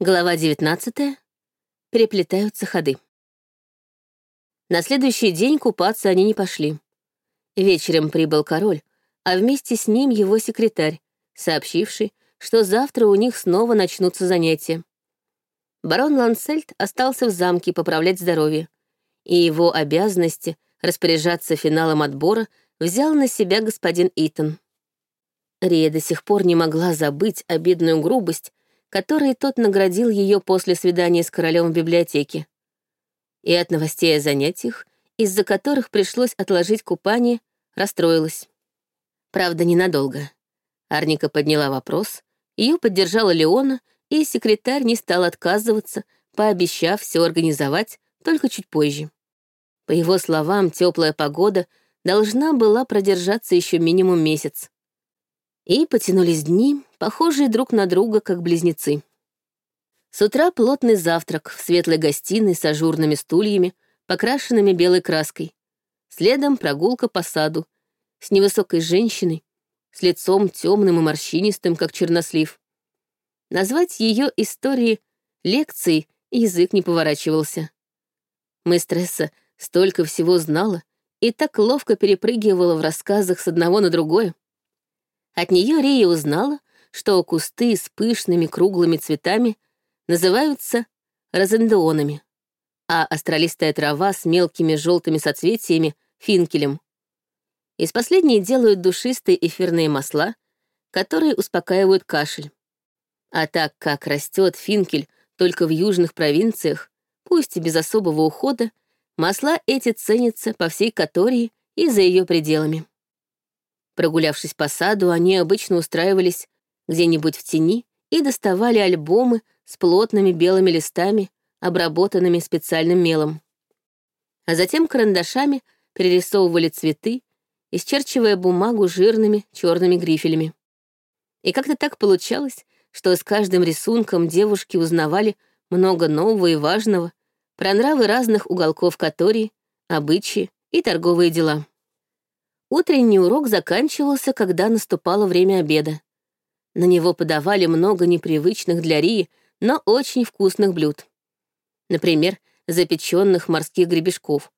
Глава 19. Переплетаются ходы. На следующий день купаться они не пошли. Вечером прибыл король, а вместе с ним его секретарь, сообщивший, что завтра у них снова начнутся занятия. Барон Лансельд остался в замке поправлять здоровье, и его обязанности распоряжаться финалом отбора взял на себя господин Итон. Рия до сих пор не могла забыть обидную грубость, которые тот наградил ее после свидания с королем в библиотеке. И от новостей о занятиях, из-за которых пришлось отложить купание, расстроилась. Правда, ненадолго. Арника подняла вопрос, ее поддержала Леона, и секретарь не стал отказываться, пообещав все организовать только чуть позже. По его словам, теплая погода должна была продержаться еще минимум месяц. И потянулись дни, похожие друг на друга, как близнецы. С утра плотный завтрак в светлой гостиной с ажурными стульями, покрашенными белой краской. Следом прогулка по саду с невысокой женщиной, с лицом темным и морщинистым, как чернослив. Назвать ее истории лекцией язык не поворачивался. Мыстресса столько всего знала и так ловко перепрыгивала в рассказах с одного на другое. От нее Рия узнала, что кусты с пышными круглыми цветами называются розендеонами, а астролистая трава с мелкими желтыми соцветиями — финкелем. Из последней делают душистые эфирные масла, которые успокаивают кашель. А так как растет финкель только в южных провинциях, пусть и без особого ухода, масла эти ценятся по всей Катории и за ее пределами. Прогулявшись по саду, они обычно устраивались где-нибудь в тени и доставали альбомы с плотными белыми листами, обработанными специальным мелом. А затем карандашами перерисовывали цветы, исчерчивая бумагу жирными черными грифелями. И как-то так получалось, что с каждым рисунком девушки узнавали много нового и важного про нравы разных уголков Катории, обычаи и торговые дела. Утренний урок заканчивался, когда наступало время обеда. На него подавали много непривычных для Рии, но очень вкусных блюд. Например, запеченных морских гребешков,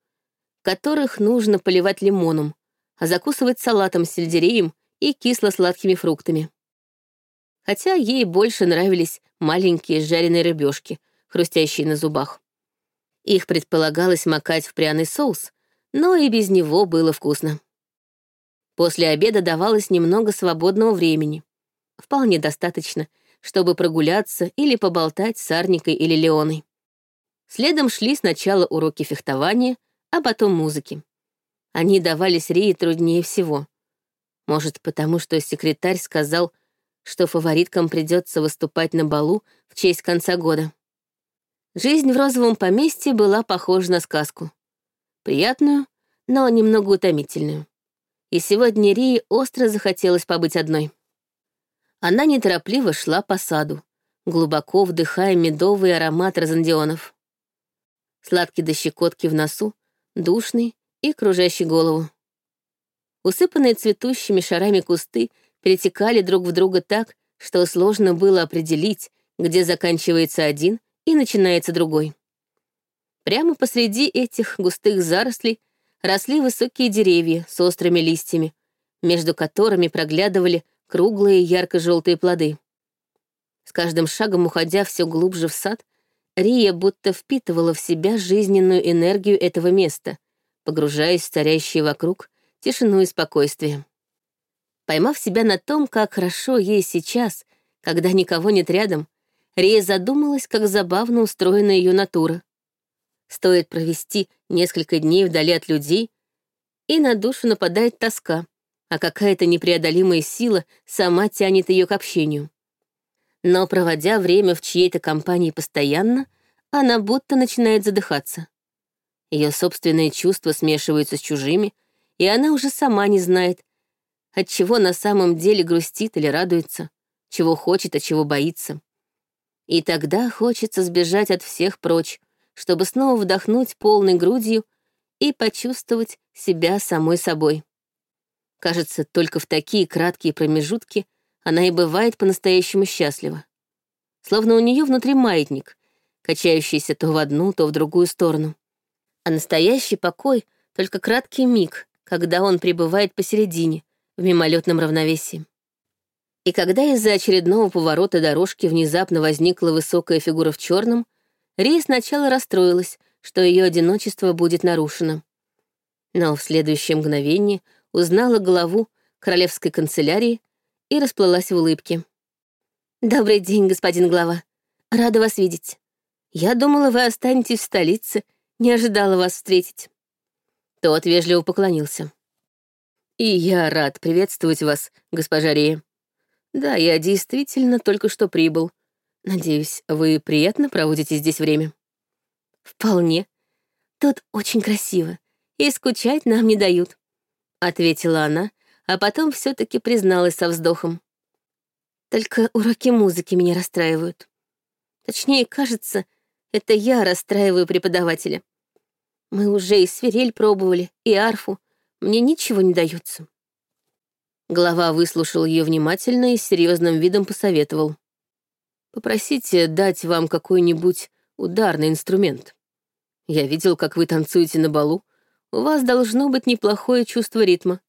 которых нужно поливать лимоном, а закусывать салатом с сельдереем и кисло-сладкими фруктами. Хотя ей больше нравились маленькие жареные рыбешки, хрустящие на зубах. Их предполагалось макать в пряный соус, но и без него было вкусно. После обеда давалось немного свободного времени. Вполне достаточно, чтобы прогуляться или поболтать с Арникой или Леоной. Следом шли сначала уроки фехтования, а потом музыки. Они давались Рии труднее всего. Может, потому что секретарь сказал, что фавориткам придется выступать на балу в честь конца года. Жизнь в розовом поместье была похожа на сказку. Приятную, но немного утомительную и сегодня Рии остро захотелось побыть одной. Она неторопливо шла по саду, глубоко вдыхая медовый аромат розандионов. Сладкий до щекотки в носу, душный и кружащий голову. Усыпанные цветущими шарами кусты перетекали друг в друга так, что сложно было определить, где заканчивается один и начинается другой. Прямо посреди этих густых зарослей росли высокие деревья с острыми листьями, между которыми проглядывали круглые ярко-желтые плоды. С каждым шагом уходя все глубже в сад, Рия будто впитывала в себя жизненную энергию этого места, погружаясь в царящие вокруг тишину и спокойствие. Поймав себя на том, как хорошо ей сейчас, когда никого нет рядом, Рия задумалась, как забавно устроена ее натура. Стоит провести несколько дней вдали от людей, и на душу нападает тоска, а какая-то непреодолимая сила сама тянет ее к общению. Но, проводя время в чьей-то компании постоянно, она будто начинает задыхаться. Ее собственные чувства смешиваются с чужими, и она уже сама не знает, от чего на самом деле грустит или радуется, чего хочет, а чего боится. И тогда хочется сбежать от всех прочь, чтобы снова вдохнуть полной грудью и почувствовать себя самой собой. Кажется, только в такие краткие промежутки она и бывает по-настоящему счастлива. словно у нее внутри маятник, качающийся то в одну, то в другую сторону. А настоящий покой — только краткий миг, когда он пребывает посередине, в мимолетном равновесии. И когда из-за очередного поворота дорожки внезапно возникла высокая фигура в черном, Рия сначала расстроилась, что ее одиночество будет нарушено. Но в следующее мгновение узнала главу королевской канцелярии и расплылась в улыбке. «Добрый день, господин глава. Рада вас видеть. Я думала, вы останетесь в столице, не ожидала вас встретить». Тот вежливо поклонился. «И я рад приветствовать вас, госпожа Рия. Да, я действительно только что прибыл. Надеюсь, вы приятно проводите здесь время? Вполне. Тут очень красиво, и скучать нам не дают, ответила она, а потом все таки призналась со вздохом. Только уроки музыки меня расстраивают. Точнее, кажется, это я расстраиваю преподавателя. Мы уже и свирель пробовали, и арфу. Мне ничего не дается. Глава выслушал ее внимательно и с серьезным видом посоветовал. «Попросите дать вам какой-нибудь ударный инструмент. Я видел, как вы танцуете на балу. У вас должно быть неплохое чувство ритма.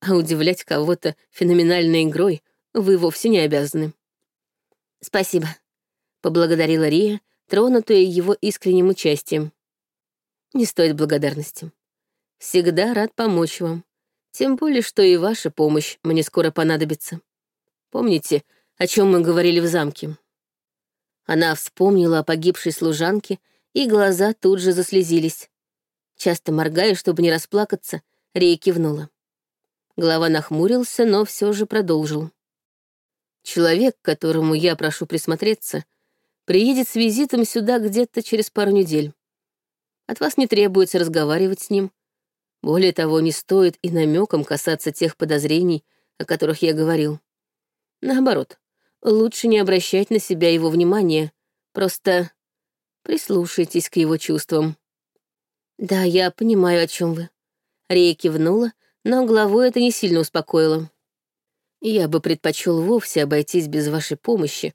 А удивлять кого-то феноменальной игрой вы вовсе не обязаны». «Спасибо», — поблагодарила Рия, тронутая его искренним участием. «Не стоит благодарности. Всегда рад помочь вам. Тем более, что и ваша помощь мне скоро понадобится. Помните, о чем мы говорили в замке?» Она вспомнила о погибшей служанке, и глаза тут же заслезились. Часто моргая, чтобы не расплакаться, Рей кивнула. Глава нахмурился, но все же продолжил. «Человек, которому я прошу присмотреться, приедет с визитом сюда где-то через пару недель. От вас не требуется разговаривать с ним, более того, не стоит и намеком касаться тех подозрений, о которых я говорил. Наоборот, лучше не обращать на себя его внимания, просто прислушайтесь к его чувствам. Да, я понимаю, о чем вы. Рия кивнула, но главу это не сильно успокоило. Я бы предпочел вовсе обойтись без вашей помощи,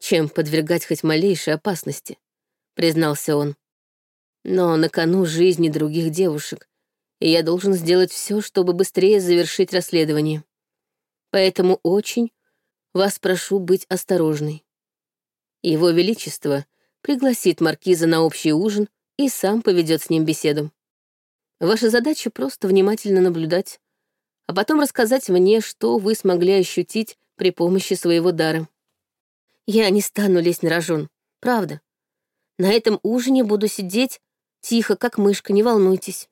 чем подвергать хоть малейшей опасности, признался он. Но на кону жизни других девушек, и я должен сделать все, чтобы быстрее завершить расследование. Поэтому очень вас прошу быть осторожной. Его Величество пригласит маркиза на общий ужин и сам поведет с ним беседу. Ваша задача просто внимательно наблюдать, а потом рассказать мне, что вы смогли ощутить при помощи своего дара. Я не стану лезть на рожон, правда. На этом ужине буду сидеть тихо, как мышка, не волнуйтесь.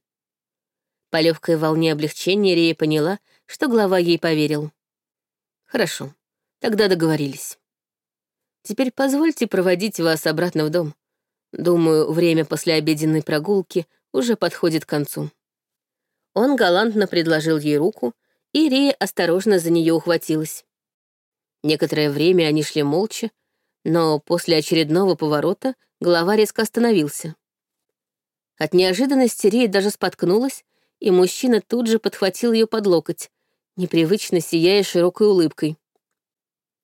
По легкой волне облегчения Рия поняла, что глава ей поверил. «Хорошо, тогда договорились. Теперь позвольте проводить вас обратно в дом. Думаю, время после обеденной прогулки уже подходит к концу». Он галантно предложил ей руку, и Рия осторожно за нее ухватилась. Некоторое время они шли молча, но после очередного поворота глава резко остановился. От неожиданности Рия даже споткнулась и мужчина тут же подхватил ее под локоть, непривычно сияя широкой улыбкой.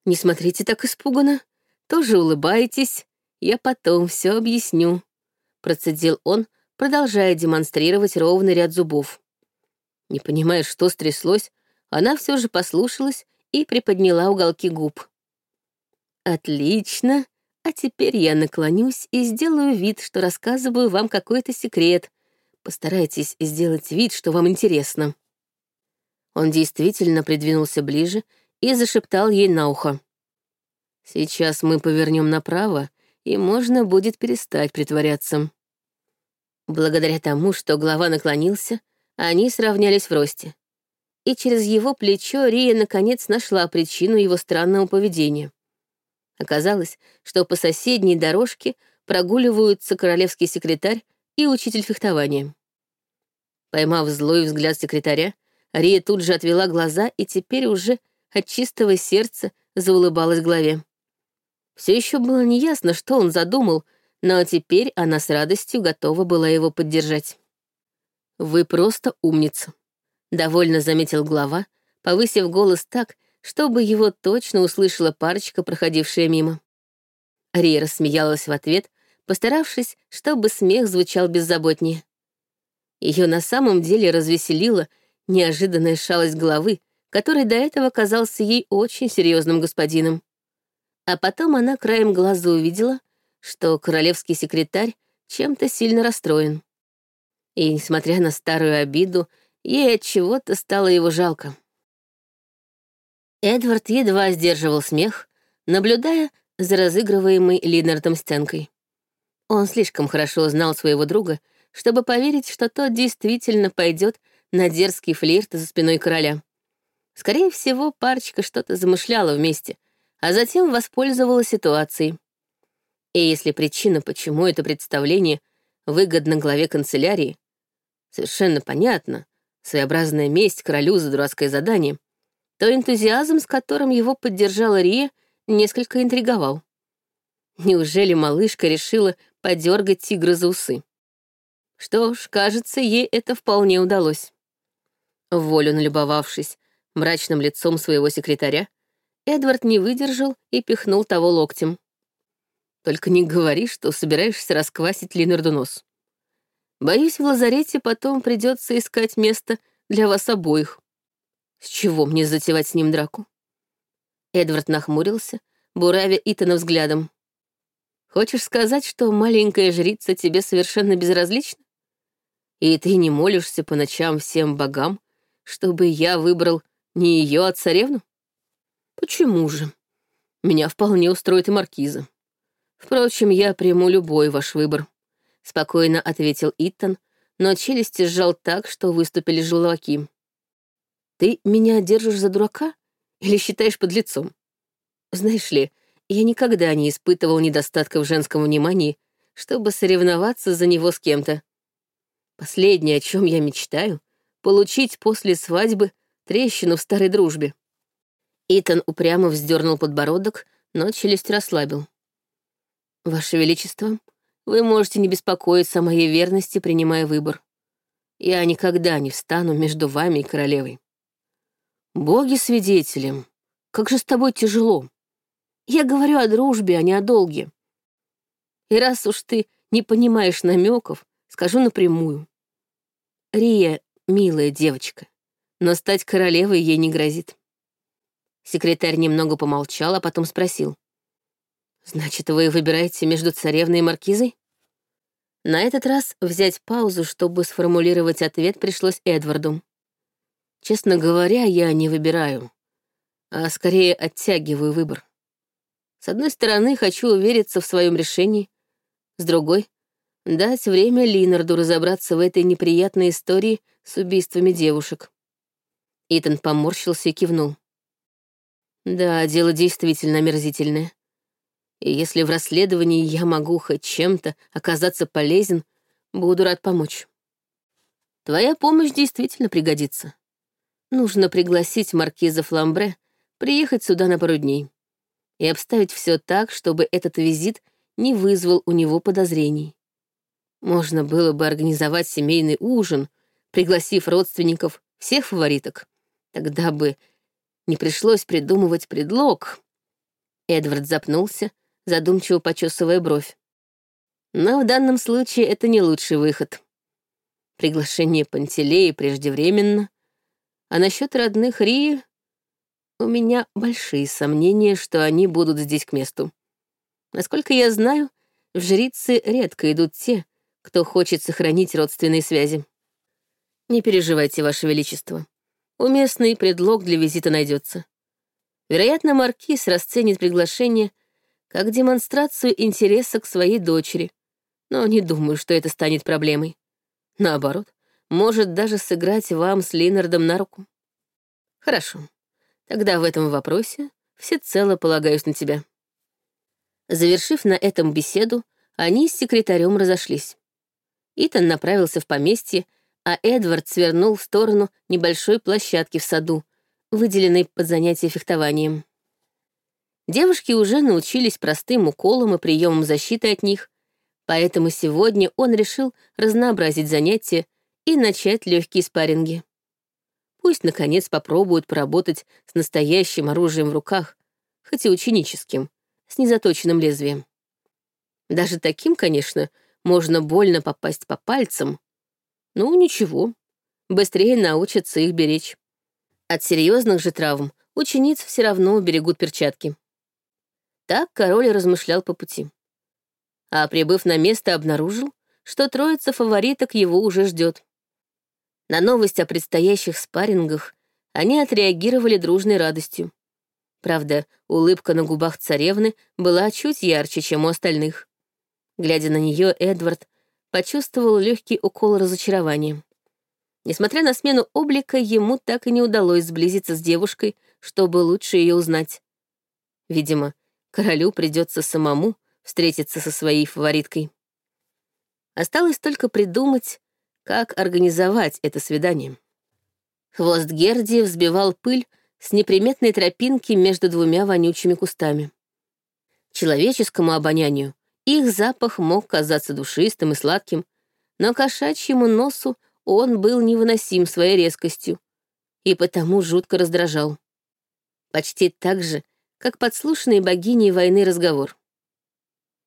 «Не смотрите так испуганно, тоже улыбайтесь, я потом все объясню», — процедил он, продолжая демонстрировать ровный ряд зубов. Не понимая, что стряслось, она все же послушалась и приподняла уголки губ. «Отлично, а теперь я наклонюсь и сделаю вид, что рассказываю вам какой-то секрет, Постарайтесь сделать вид, что вам интересно». Он действительно придвинулся ближе и зашептал ей на ухо. «Сейчас мы повернем направо, и можно будет перестать притворяться». Благодаря тому, что глава наклонился, они сравнялись в росте. И через его плечо Рия наконец нашла причину его странного поведения. Оказалось, что по соседней дорожке прогуливаются королевский секретарь и учитель фехтования. Поймав злой взгляд секретаря, Рия тут же отвела глаза и теперь уже от чистого сердца заулыбалась главе. Все еще было неясно, что он задумал, но теперь она с радостью готова была его поддержать. «Вы просто умница», — довольно заметил глава, повысив голос так, чтобы его точно услышала парочка, проходившая мимо. Рия рассмеялась в ответ, постаравшись, чтобы смех звучал беззаботнее. Ее на самом деле развеселила неожиданная шалость головы, который до этого казался ей очень серьезным господином. А потом она краем глаза увидела, что королевский секретарь чем-то сильно расстроен. И, несмотря на старую обиду, ей от чего-то стало его жалко. Эдвард едва сдерживал смех, наблюдая за разыгрываемой Линардом сценкой. Он слишком хорошо знал своего друга, чтобы поверить, что тот действительно пойдет на дерзкий флирт за спиной короля. Скорее всего, парочка что-то замышляла вместе, а затем воспользовалась ситуацией. И если причина, почему это представление выгодно главе канцелярии, совершенно понятно, своеобразная месть королю за дурацкое задание, то энтузиазм, с которым его поддержала Рия, несколько интриговал. Неужели малышка решила подергать тигра за усы? Что ж, кажется, ей это вполне удалось. Волю налюбовавшись мрачным лицом своего секретаря, Эдвард не выдержал и пихнул того локтем. «Только не говори, что собираешься расквасить Линарду нос. Боюсь, в лазарете потом придется искать место для вас обоих. С чего мне затевать с ним драку?» Эдвард нахмурился, буравя Итана взглядом. «Хочешь сказать, что маленькая жрица тебе совершенно безразлична? И ты не молишься по ночам всем богам, чтобы я выбрал не ее, а царевну? Почему же? Меня вполне устроит и маркиза. Впрочем, я приму любой ваш выбор, спокойно ответил Иттон, но челюсти сжал так, что выступили желваки. Ты меня держишь за дурака или считаешь подлецом? Знаешь ли, я никогда не испытывал недостатка в женском внимании, чтобы соревноваться за него с кем-то. Последнее, о чем я мечтаю, получить после свадьбы трещину в старой дружбе. Итан упрямо вздернул подбородок, но челюсть расслабил. «Ваше Величество, вы можете не беспокоиться о моей верности, принимая выбор. Я никогда не встану между вами и королевой. Боги свидетелем, как же с тобой тяжело. Я говорю о дружбе, а не о долге. И раз уж ты не понимаешь намеков, скажу напрямую. Рия — милая девочка но стать королевой ей не грозит. Секретарь немного помолчал, а потом спросил. «Значит, вы выбираете между царевной и маркизой?» На этот раз взять паузу, чтобы сформулировать ответ, пришлось Эдварду. «Честно говоря, я не выбираю, а скорее оттягиваю выбор. С одной стороны, хочу увериться в своем решении, с другой — дать время Линарду разобраться в этой неприятной истории с убийствами девушек. Итан поморщился и кивнул. Да, дело действительно омерзительное. И если в расследовании я могу хоть чем-то оказаться полезен, буду рад помочь. Твоя помощь действительно пригодится. Нужно пригласить маркиза Фламбре приехать сюда на пару дней и обставить все так, чтобы этот визит не вызвал у него подозрений. Можно было бы организовать семейный ужин, пригласив родственников всех фавориток, Тогда бы не пришлось придумывать предлог. Эдвард запнулся, задумчиво почесывая бровь. Но в данном случае это не лучший выход. Приглашение Пантелеи преждевременно, а насчет родных Рии у меня большие сомнения, что они будут здесь к месту. Насколько я знаю, в жрицы редко идут те, кто хочет сохранить родственные связи. Не переживайте, Ваше Величество уместный предлог для визита найдется. Вероятно, Маркиз расценит приглашение как демонстрацию интереса к своей дочери, но не думаю, что это станет проблемой. Наоборот, может даже сыграть вам с Линардом на руку. Хорошо, тогда в этом вопросе всецело полагаюсь на тебя. Завершив на этом беседу, они с секретарем разошлись. Итан направился в поместье, а Эдвард свернул в сторону небольшой площадки в саду, выделенной под занятие фехтованием. Девушки уже научились простым уколам и приемам защиты от них, поэтому сегодня он решил разнообразить занятия и начать легкие спарринги. Пусть, наконец, попробуют поработать с настоящим оружием в руках, хоть и ученическим, с незаточенным лезвием. Даже таким, конечно, можно больно попасть по пальцам. Ну, ничего, быстрее научатся их беречь. От серьезных же травм учениц все равно берегут перчатки. Так король размышлял по пути. А прибыв на место, обнаружил, что троица фавориток его уже ждет. На новость о предстоящих спаррингах они отреагировали дружной радостью. Правда, улыбка на губах царевны была чуть ярче, чем у остальных. Глядя на нее, Эдвард почувствовал легкий укол разочарования. Несмотря на смену облика, ему так и не удалось сблизиться с девушкой, чтобы лучше ее узнать. Видимо, королю придется самому встретиться со своей фавориткой. Осталось только придумать, как организовать это свидание. Хвост Герди взбивал пыль с неприметной тропинки между двумя вонючими кустами. Человеческому обонянию их запах мог казаться душистым и сладким, но кошачьему носу он был невыносим своей резкостью и потому жутко раздражал. Почти так же, как подслушанный богиней войны разговор.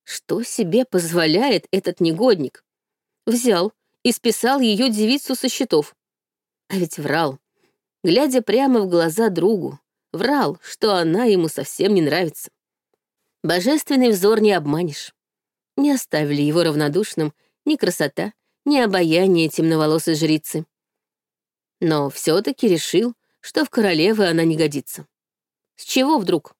Что себе позволяет этот негодник? Взял и списал ее девицу со счетов. А ведь врал, глядя прямо в глаза другу, врал, что она ему совсем не нравится. Божественный взор не обманешь. Не оставили его равнодушным ни красота, ни обаяние темноволосой жрицы. Но все таки решил, что в королевы она не годится. С чего вдруг?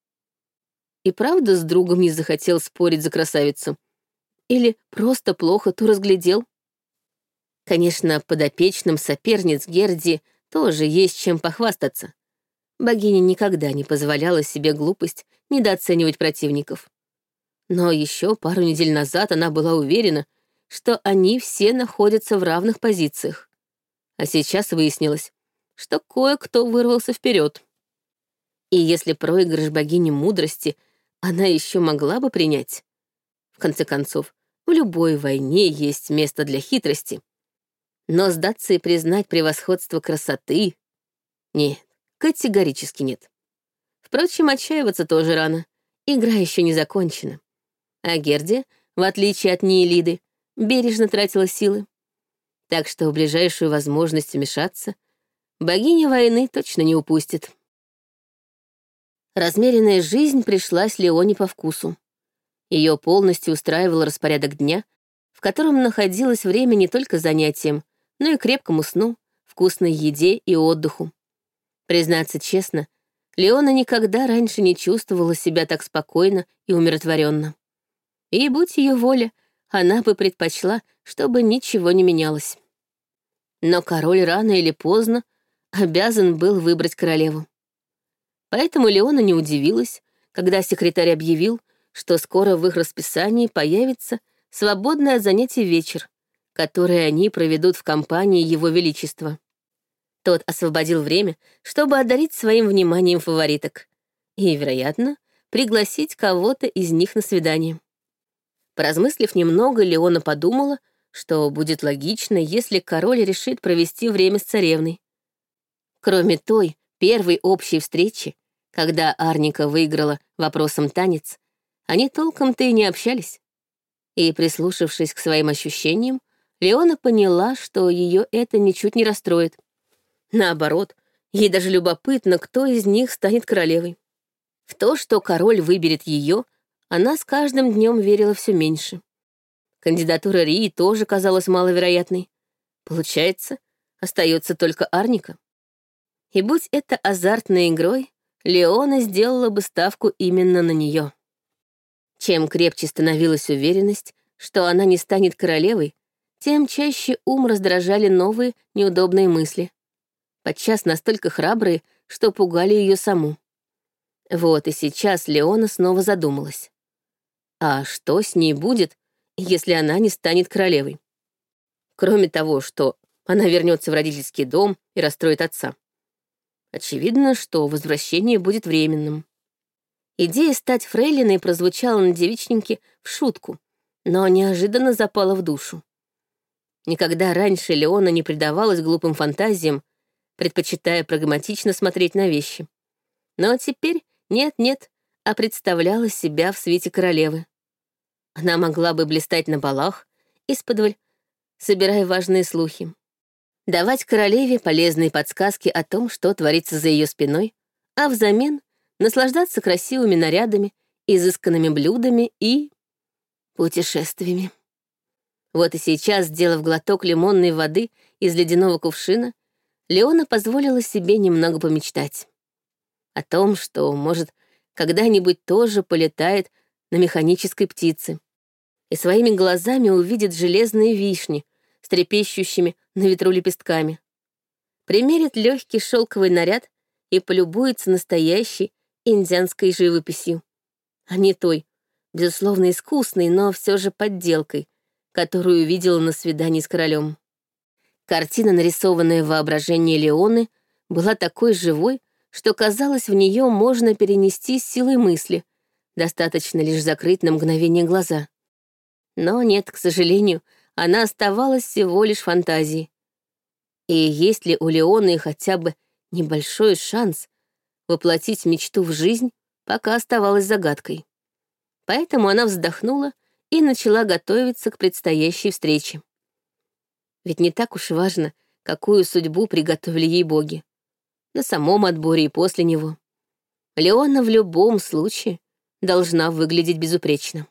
И правда с другом не захотел спорить за красавицу? Или просто плохо ту разглядел? Конечно, подопечным соперниц Герди тоже есть чем похвастаться. Богиня никогда не позволяла себе глупость недооценивать противников. Но еще пару недель назад она была уверена, что они все находятся в равных позициях. А сейчас выяснилось, что кое-кто вырвался вперед. И если проигрыш богини мудрости она еще могла бы принять. В конце концов, в любой войне есть место для хитрости. Но сдаться и признать превосходство красоты... Нет, категорически нет. Впрочем, отчаиваться тоже рано. Игра еще не закончена. А Герди, в отличие от Ниелиды, бережно тратила силы. Так что в ближайшую возможность вмешаться богиня войны точно не упустит. Размеренная жизнь пришлась Леоне по вкусу. Ее полностью устраивал распорядок дня, в котором находилось время не только занятиям, но и крепкому сну, вкусной еде и отдыху. Признаться честно, Леона никогда раньше не чувствовала себя так спокойно и умиротворенно. И, будь ее воля, она бы предпочла, чтобы ничего не менялось. Но король рано или поздно обязан был выбрать королеву. Поэтому Леона не удивилась, когда секретарь объявил, что скоро в их расписании появится свободное занятие вечер, которое они проведут в компании Его Величества. Тот освободил время, чтобы одарить своим вниманием фавориток и, вероятно, пригласить кого-то из них на свидание. Поразмыслив немного, Леона подумала, что будет логично, если король решит провести время с царевной. Кроме той первой общей встречи, когда Арника выиграла вопросом танец, они толком-то и не общались. И, прислушавшись к своим ощущениям, Леона поняла, что ее это ничуть не расстроит. Наоборот, ей даже любопытно, кто из них станет королевой. В то, что король выберет ее, она с каждым днем верила все меньше. Кандидатура Рии тоже казалась маловероятной. Получается, остается только Арника. И будь это азартной игрой, Леона сделала бы ставку именно на нее. Чем крепче становилась уверенность, что она не станет королевой, тем чаще ум раздражали новые неудобные мысли. Подчас настолько храбрые, что пугали ее саму. Вот и сейчас Леона снова задумалась. А что с ней будет, если она не станет королевой? Кроме того, что она вернется в родительский дом и расстроит отца. Очевидно, что возвращение будет временным. Идея стать фрейлиной прозвучала на девичнике в шутку, но неожиданно запала в душу. Никогда раньше Леона не предавалась глупым фантазиям, предпочитая прагматично смотреть на вещи. Но теперь нет-нет, а представляла себя в свете королевы. Она могла бы блистать на балах, исподволь, собирая важные слухи. Давать королеве полезные подсказки о том, что творится за ее спиной, а взамен наслаждаться красивыми нарядами, изысканными блюдами и путешествиями. Вот и сейчас, сделав глоток лимонной воды из ледяного кувшина, Леона позволила себе немного помечтать. О том, что, может, когда-нибудь тоже полетает на механической птице и своими глазами увидит железные вишни с трепещущими на ветру лепестками. Примерит легкий шелковый наряд и полюбуется настоящей индианской живописью, а не той, безусловно, искусной, но все же подделкой, которую видела на свидании с королем. Картина, нарисованная в воображении Леоны, была такой живой, что, казалось, в нее можно перенести силой мысли, достаточно лишь закрыть на мгновение глаза. Но нет, к сожалению, она оставалась всего лишь фантазией. И есть ли у Леоны хотя бы небольшой шанс воплотить мечту в жизнь, пока оставалась загадкой. Поэтому она вздохнула и начала готовиться к предстоящей встрече. Ведь не так уж важно, какую судьбу приготовили ей боги. На самом отборе и после него. Леона в любом случае должна выглядеть безупречно.